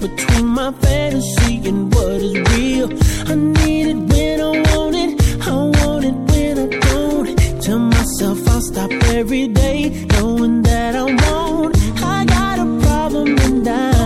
between my fantasy and what is real. I need it when I want it, I want it when I don't. Tell myself I'll stop every day, knowing that I won't. I got a problem and I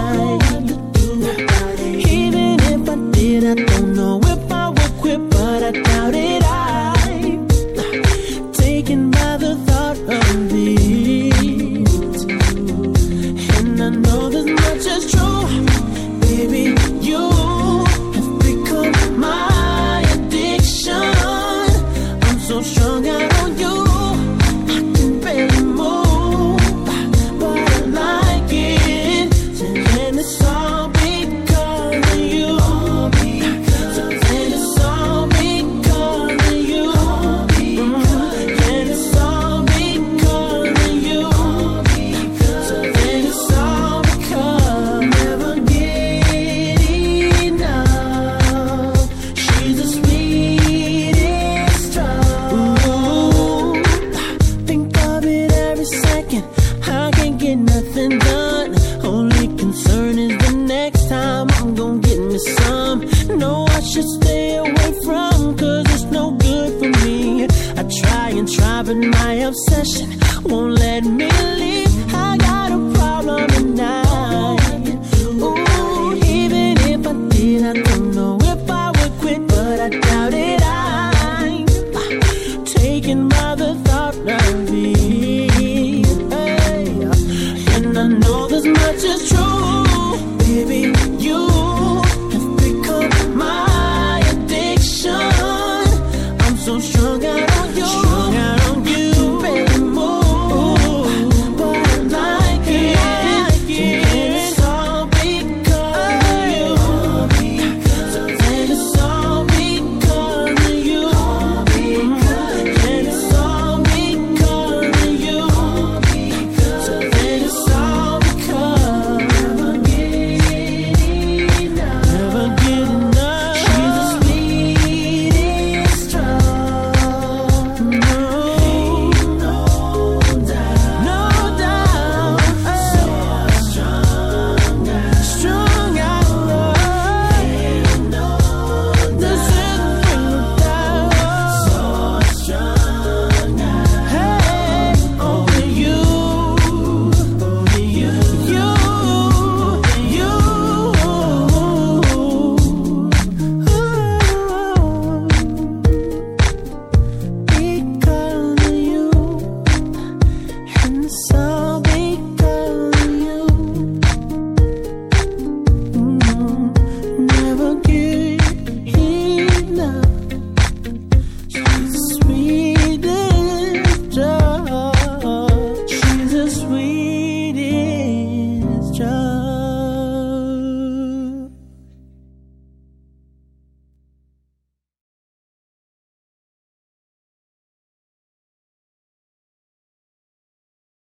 driving my obsession. Won't let me leave. I got a problem tonight. Ooh, even if I did, I don't know if I would quit, but I doubt it. I'm taken by the thought of thee. Hey. And I know this much is true, baby. You. have become my addiction. I'm so strong. sweetest joy. She's a sweet.